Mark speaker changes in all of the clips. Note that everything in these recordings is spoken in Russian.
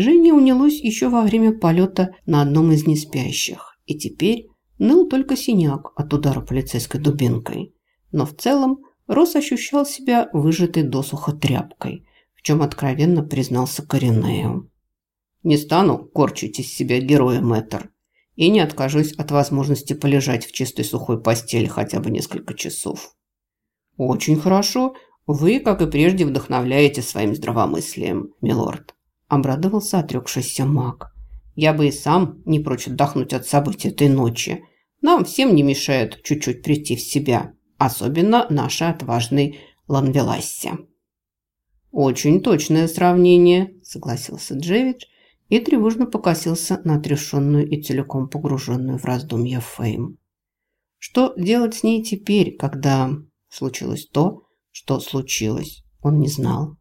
Speaker 1: Женя унялось еще во время полета на одном из неспящих, и теперь ныл только синяк от удара полицейской дубинкой. Но в целом Рос ощущал себя выжатой досуха тряпкой, в чем откровенно признался Коренею. «Не стану корчить из себя героя, мэтр, и не откажусь от возможности полежать в чистой сухой постели хотя бы несколько часов». «Очень хорошо. Вы, как и прежде, вдохновляете своим здравомыслием, милорд», – обрадовался отрекшийся маг. «Я бы и сам не прочь отдохнуть от событий этой ночи. Нам всем не мешает чуть-чуть прийти в себя, особенно нашей отважной Ланвелассе». «Очень точное сравнение», – согласился Джевидж и тревожно покосился на отрешенную и целиком погруженную в раздумья Фейм. Что делать с ней теперь, когда случилось то, что случилось, он не знал.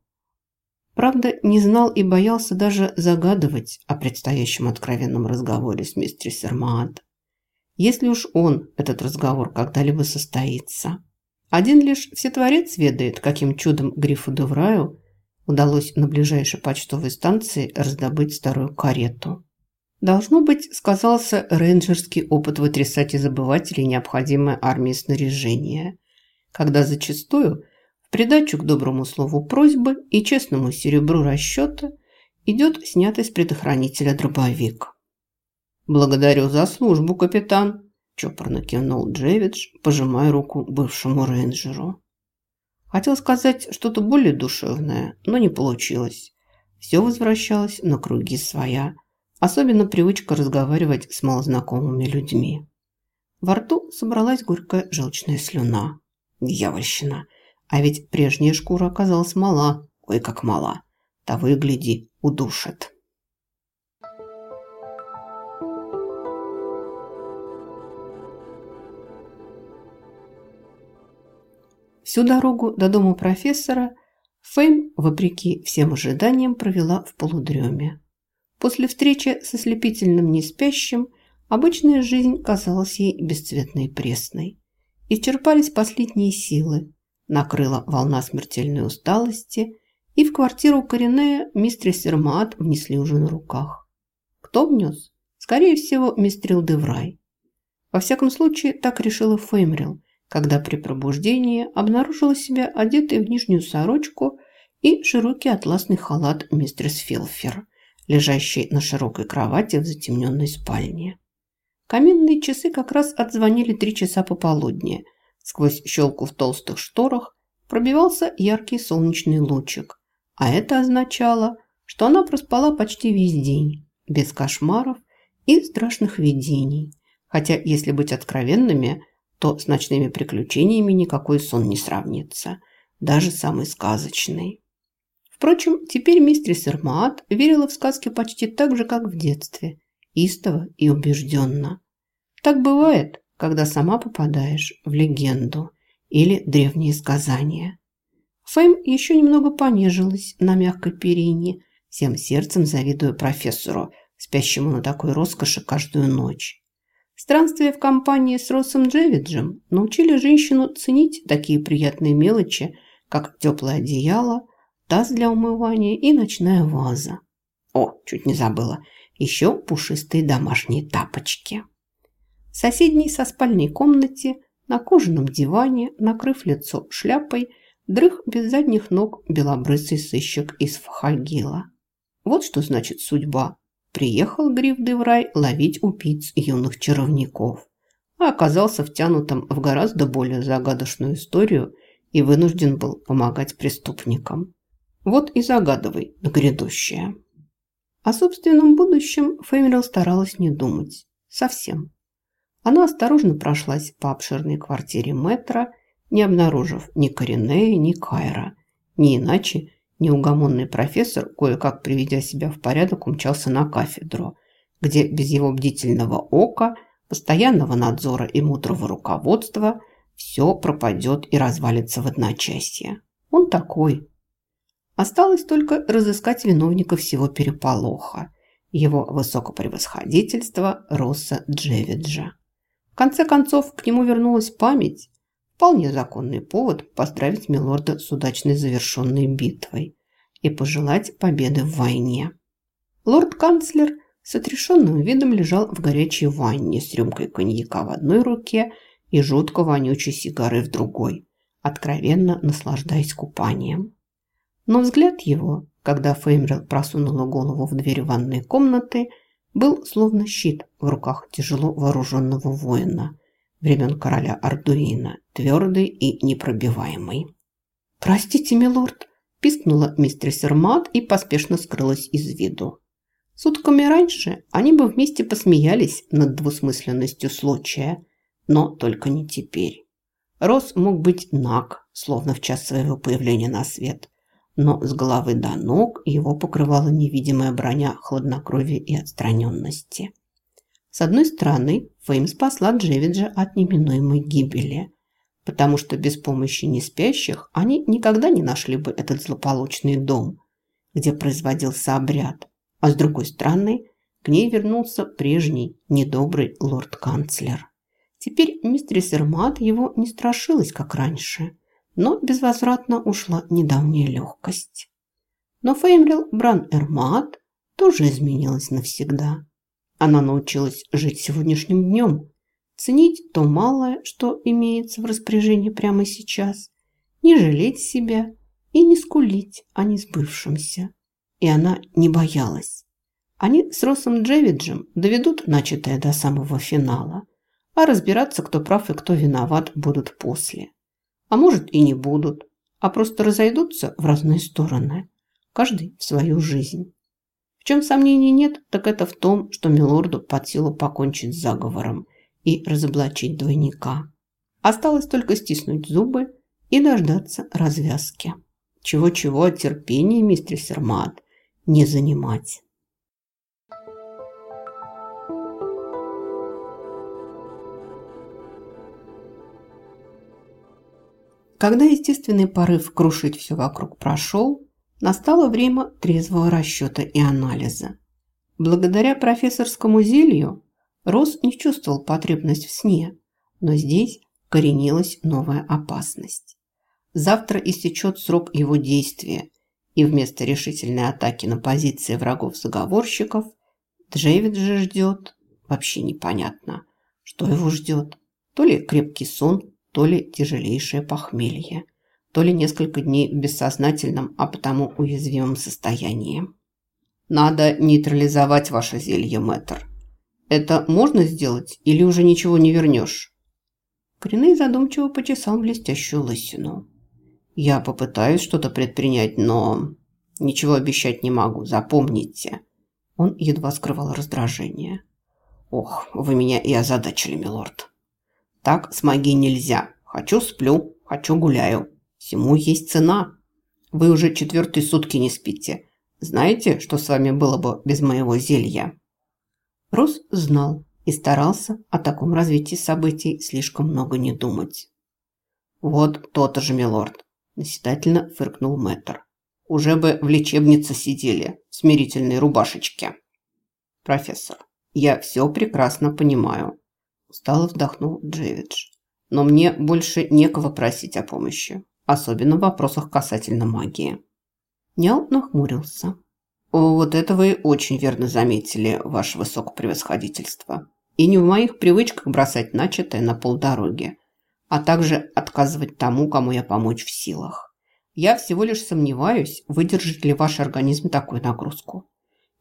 Speaker 1: Правда, не знал и боялся даже загадывать о предстоящем откровенном разговоре с мистерис Эрмаат. Если уж он, этот разговор, когда-либо состоится. Один лишь Всетворец ведает, каким чудом Грифу Девраю удалось на ближайшей почтовой станции раздобыть старую карету. Должно быть, сказался рейнджерский опыт вытрясать из обывателей необходимое армии снаряжение, когда зачастую в придачу к доброму слову просьбы и честному серебру расчета идет снятый с предохранителя дробовик. «Благодарю за службу, капитан», – чопорно кивнул Джевидж, пожимая руку бывшему рейнджеру. Хотел сказать что-то более душевное, но не получилось. Все возвращалось на круги своя. Особенно привычка разговаривать с малознакомыми людьми. Во рту собралась горькая желчная слюна. Дьявольщина. А ведь прежняя шкура оказалась мала. Ой, как мала. Того и гляди, удушит. Всю дорогу до дома профессора Фейм, вопреки всем ожиданиям, провела в полудреме. После встречи со слепительным неспящим обычная жизнь казалась ей бесцветной и пресной. Исчерпались последние силы, накрыла волна смертельной усталости, и в квартиру Коренея мистер Сермат внесли уже на руках. Кто внес? Скорее всего, мистрил Деврай. Во всяком случае, так решила Феймрил, когда при пробуждении обнаружила себя одетой в нижнюю сорочку и широкий атласный халат мистерс Филфер, лежащий на широкой кровати в затемненной спальне. Каминные часы как раз отзвонили три часа пополудни. Сквозь щелку в толстых шторах пробивался яркий солнечный лучик, а это означало, что она проспала почти весь день, без кошмаров и страшных видений. Хотя, если быть откровенными – то с ночными приключениями никакой сон не сравнится, даже самый сказочный. Впрочем, теперь мистерис Эрмаат верила в сказки почти так же, как в детстве, истово и убежденно. Так бывает, когда сама попадаешь в легенду или древние сказания. Фэм еще немного понежилась на мягкой перине, всем сердцем завидуя профессору, спящему на такой роскоши каждую ночь. Странствия в компании с Россом Джевиджем научили женщину ценить такие приятные мелочи, как теплое одеяло, таз для умывания и ночная ваза. О, чуть не забыла, еще пушистые домашние тапочки. В соседней со спальней комнате на кожаном диване, накрыв лицо шляпой, дрых без задних ног белобрысый сыщик из Фахагила. Вот что значит судьба приехал Гриф в рай ловить убийц юных чаровников, а оказался втянутым в гораздо более загадочную историю и вынужден был помогать преступникам. Вот и загадывай на грядущее. О собственном будущем Фэмерил старалась не думать. Совсем. Она осторожно прошлась по обширной квартире Метра, не обнаружив ни Коренея, ни Кайра. Не иначе Неугомонный профессор, кое-как приведя себя в порядок, умчался на кафедру, где без его бдительного ока, постоянного надзора и мудрого руководства все пропадет и развалится в одночасье. Он такой. Осталось только разыскать виновника всего переполоха, его высокопревосходительство Росса Джевиджа. Конце концов, к нему вернулась память, Вполне законный повод поздравить Милорда с удачной завершенной битвой и пожелать победы в войне. Лорд-канцлер с отрешенным видом лежал в горячей ванне с рюмкой коньяка в одной руке и жутко вонючей сигары в другой, откровенно наслаждаясь купанием. Но взгляд его, когда Феймрил просунула голову в дверь ванной комнаты, был словно щит в руках тяжело вооруженного воина времен короля Ардуина, твердый и непробиваемый. «Простите, милорд», – пискнула мистерис Эрмат и поспешно скрылась из виду. Сутками раньше они бы вместе посмеялись над двусмысленностью случая, но только не теперь. Рос мог быть наг, словно в час своего появления на свет, но с головы до ног его покрывала невидимая броня хладнокровия и отстраненности. С одной стороны, Фейм спасла Джевиджа от неминуемой гибели, потому что без помощи неспящих они никогда не нашли бы этот злополучный дом, где производился обряд, а с другой стороны, к ней вернулся прежний недобрый лорд-канцлер. Теперь мистерис Эрмат его не страшилась, как раньше, но безвозвратно ушла недавняя легкость. Но Феймрил Бран Эрмат тоже изменилась навсегда. Она научилась жить сегодняшним днем, ценить то малое, что имеется в распоряжении прямо сейчас, не жалеть себя и не скулить о несбывшемся и она не боялась. Они с Росом Джевиджем доведут начатое до самого финала, а разбираться, кто прав и кто виноват, будут после. А может и не будут, а просто разойдутся в разные стороны, каждый в свою жизнь. В чем сомнений нет, так это в том, что Милорду под силу покончить с заговором и разоблачить двойника. Осталось только стиснуть зубы и дождаться развязки. Чего-чего от терпения, мистер Сермат, не занимать. Когда естественный порыв крушить все вокруг прошел, настало время трезвого расчета и анализа. Благодаря профессорскому зелью Рос не чувствовал потребность в сне, но здесь коренилась новая опасность. Завтра истечет срок его действия, и вместо решительной атаки на позиции врагов-заговорщиков Джейвид же ждет, вообще непонятно, что его ждет. То ли крепкий сон, то ли тяжелейшее похмелье, то ли несколько дней в бессознательном, а потому уязвимом состоянии. Надо нейтрализовать ваше зелье, мэтр. Это можно сделать или уже ничего не вернешь? Коренный задумчиво почесал блестящую лысину. Я попытаюсь что-то предпринять, но ничего обещать не могу, запомните. Он едва скрывал раздражение. Ох, вы меня и озадачили, милорд. Так с магией нельзя. Хочу сплю, хочу гуляю. Всему есть цена. Вы уже четвертые сутки не спите. Знаете, что с вами было бы без моего зелья? Рос знал и старался о таком развитии событий слишком много не думать. Вот тот же, милорд. Наседательно фыркнул мэтр. Уже бы в лечебнице сидели, в смирительной рубашечке. Профессор, я все прекрасно понимаю. Устало вздохнул Джевидж. Но мне больше некого просить о помощи. Особенно в вопросах касательно магии. Нял нахмурился. «Вот это вы очень верно заметили, ваше высокопревосходительство. И не в моих привычках бросать начатое на полдороги а также отказывать тому, кому я помочь в силах. Я всего лишь сомневаюсь, выдержит ли ваш организм такую нагрузку.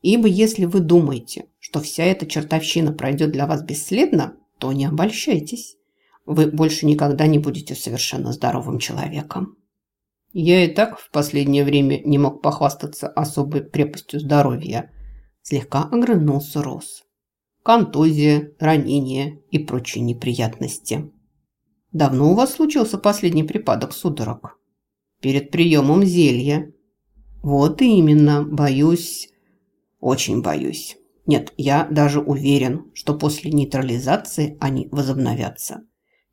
Speaker 1: Ибо если вы думаете, что вся эта чертовщина пройдет для вас бесследно, то не обольщайтесь. Вы больше никогда не будете совершенно здоровым человеком. Я и так в последнее время не мог похвастаться особой крепостью здоровья. Слегка огрызнулся Рос. Контузия, ранения и прочие неприятности. Давно у вас случился последний припадок судорог? Перед приемом зелья. Вот именно, боюсь, очень боюсь. Нет, я даже уверен, что после нейтрализации они возобновятся.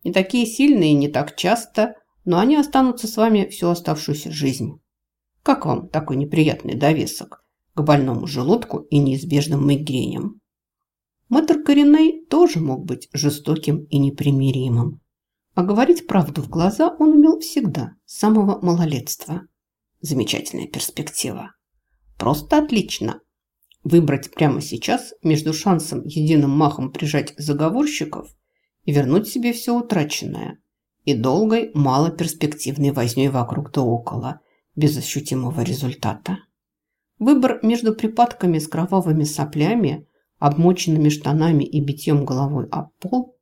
Speaker 1: Не такие сильные, не так часто, но они останутся с вами всю оставшуюся жизнь. Как вам такой неприятный довесок к больному желудку и неизбежным мигреням? Мэтр Кореней тоже мог быть жестоким и непримиримым. А говорить правду в глаза он умел всегда, с самого малолетства. Замечательная перспектива. Просто отлично. Выбрать прямо сейчас между шансом единым махом прижать заговорщиков и вернуть себе все утраченное и долгой, малоперспективной вознёй вокруг да около, без ощутимого результата. Выбор между припадками с кровавыми соплями, обмоченными штанами и битьем головой об пол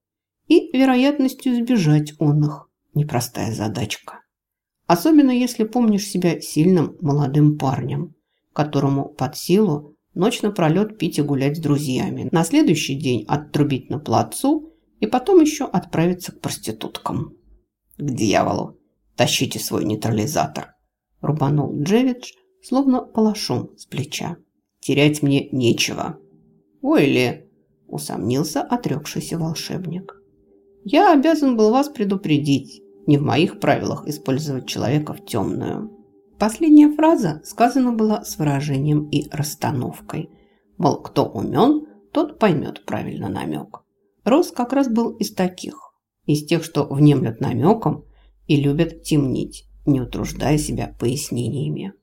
Speaker 1: и вероятностью сбежать он их – непростая задачка. Особенно если помнишь себя сильным молодым парнем, которому под силу ночь напролет пить и гулять с друзьями, на следующий день оттрубить на плацу и потом еще отправиться к проституткам. «К дьяволу! Тащите свой нейтрализатор!» – рубанул Джевидж, словно палашом с плеча. «Терять мне нечего». «Ой ли!» – усомнился отрекшийся волшебник. «Я обязан был вас предупредить. Не в моих правилах использовать человека в темную». Последняя фраза сказана была с выражением и расстановкой. Мол, кто умен, тот поймет правильно намек. Рос как раз был из таких. Из тех, что внемлют намеком и любят темнить, не утруждая себя пояснениями.